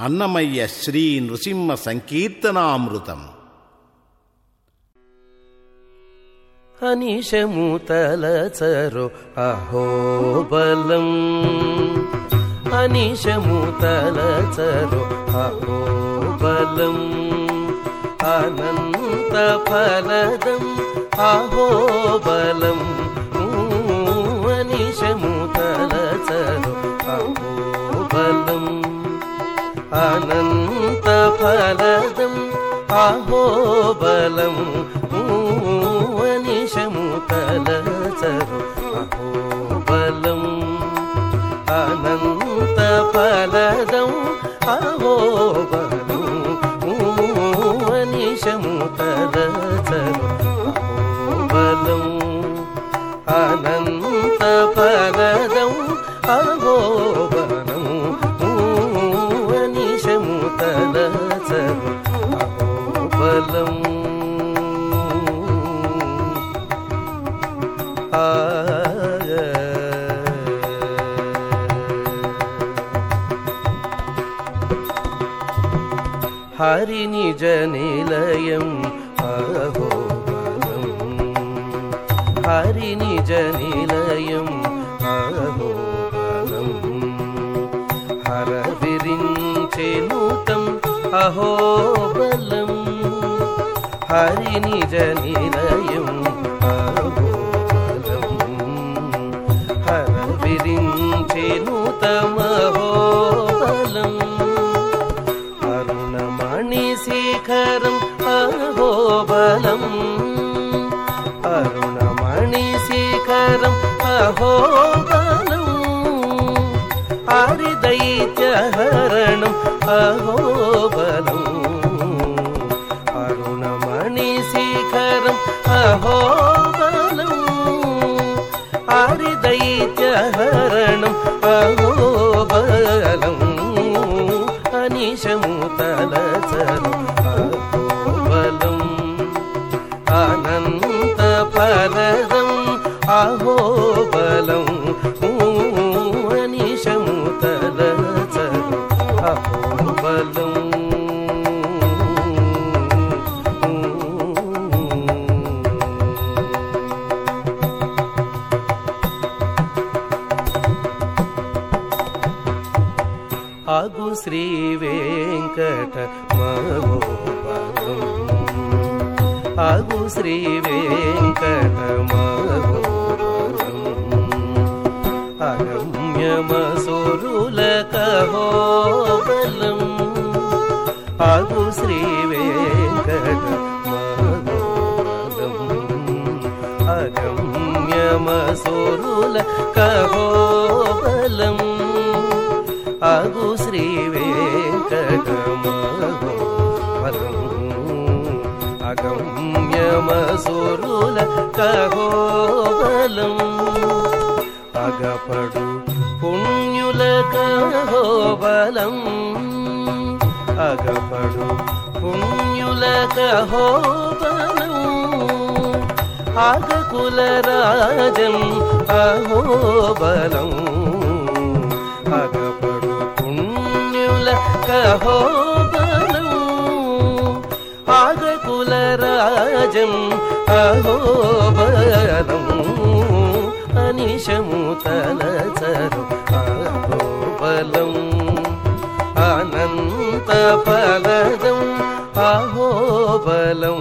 అన్నమయ్య శ్రీ నృసింహ సంకీర్తనామృతం అనిశము తలచరు అహోబలం అనిశము తలచరు అహోబలం అనంత ఫలదం అహోబలం ఫలదం అహోబలం అనిశము తలచరు అహోబలం అనంత ఫలదం అహోబలం అనిశము తలచరు ஹரி நிஜ நிலையம் அகோபலம் ஹரி நிஜ நிலையம் அகோபலம் ஹர விரிஞ்சே நூத்தம் அகோபலம் ஹரி நிஜ நிலையம் அகோபலம் ஹர விரிஞ்சே நூத்தம் అహోబలం అరుణమణి శేఖరం అహోబలం హరిదైత్యహరణం అహోబలం అరుణమణి శేఖరం అహోబలం హరిదైత్యహరణం అహోబలం అనిశము తలచరు పరదం ఫలదం అహోబలం అనిశము తలచరు అహోబలం అగు శ్రీ వెంకట మహోబలం. అగు శ్రీ వెంకట మహోబలం అగమ్యమసురుల కహోబలం అగు శ్రీ వెంకట మహోబలం అగమ్యమసురుల కహోబలం. అగు శ్రీ వెంకటమహోబలం అగమ్యమసురుల కహోబలం. అగపడు పుణ్యుల కహోబలం. అగపడు పుణ్యుల కహోబలం. అగకుల రాజం అహోబలం అగపడు పుణ్యుల కహో రాజం అహోబలం అనిశము తలచరు అహోబలం అనంత ఫలదం అహోబలం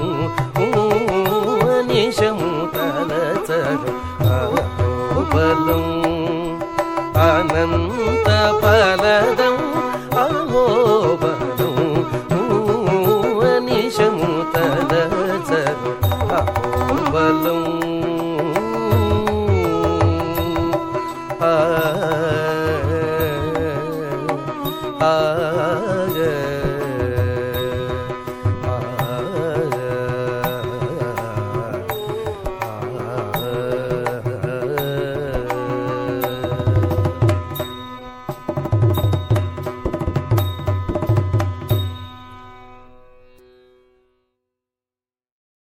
అనిశము తలచరు అహోబలం అనంత ఫలదం